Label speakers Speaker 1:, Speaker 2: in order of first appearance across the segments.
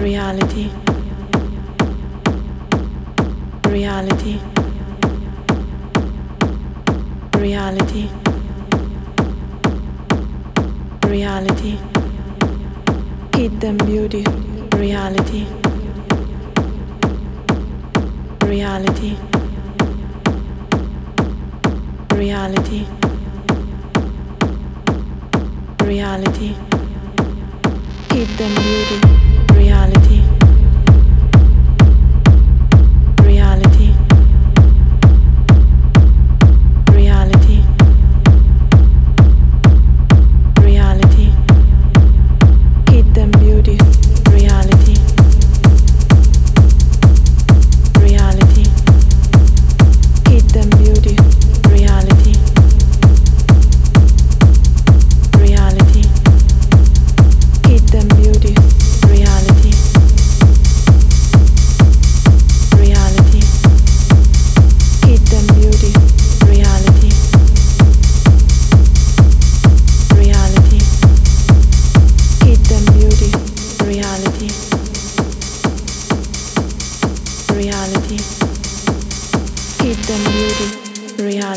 Speaker 1: reality. Reality. Reality. Reality. Hidden beauty. Reality. Reality. Reality. Reality. Hidden beauty reality.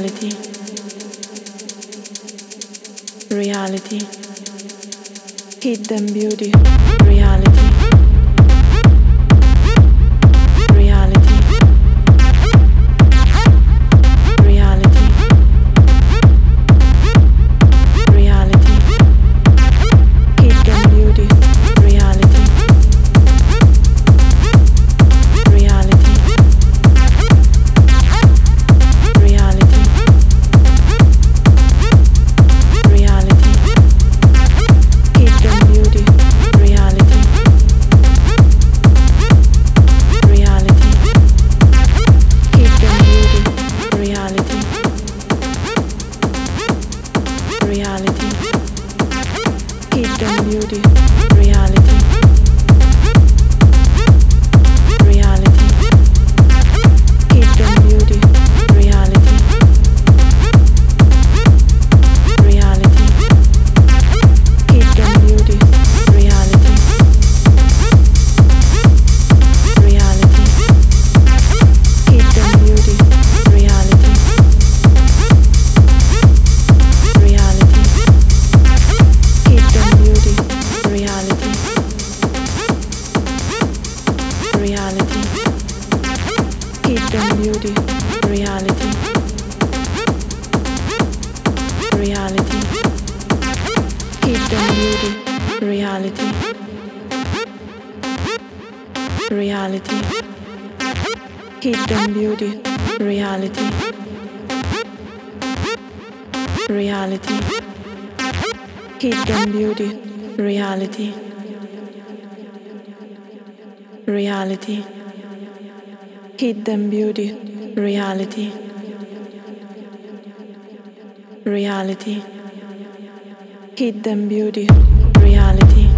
Speaker 1: reality. Reality. Hidden beauty. Reality. reality. Reality. Hidden beauty. Reality. Reality. Hidden beauty. Reality. Reality. Hidden beauty. Reality. Reality. Hidden beauty reality.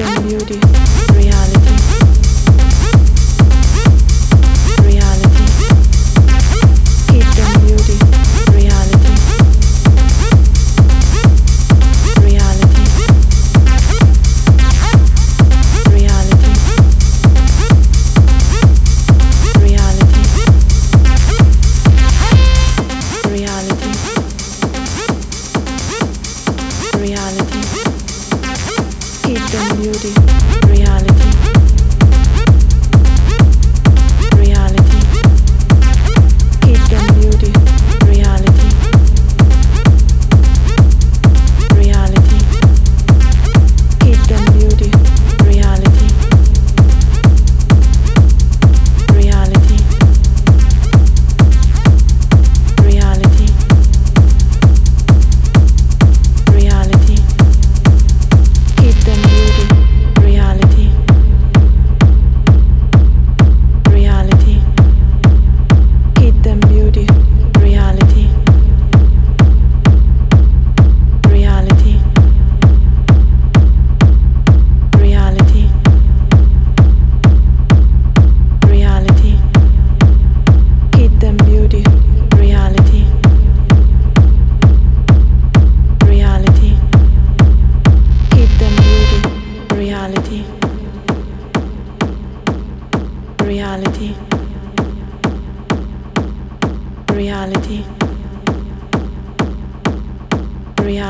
Speaker 1: and beauty.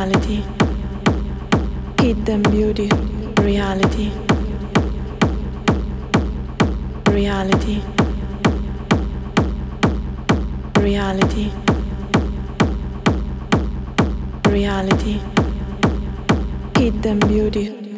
Speaker 1: Reality, hidden beauty, reality, reality, reality, reality, hidden beauty.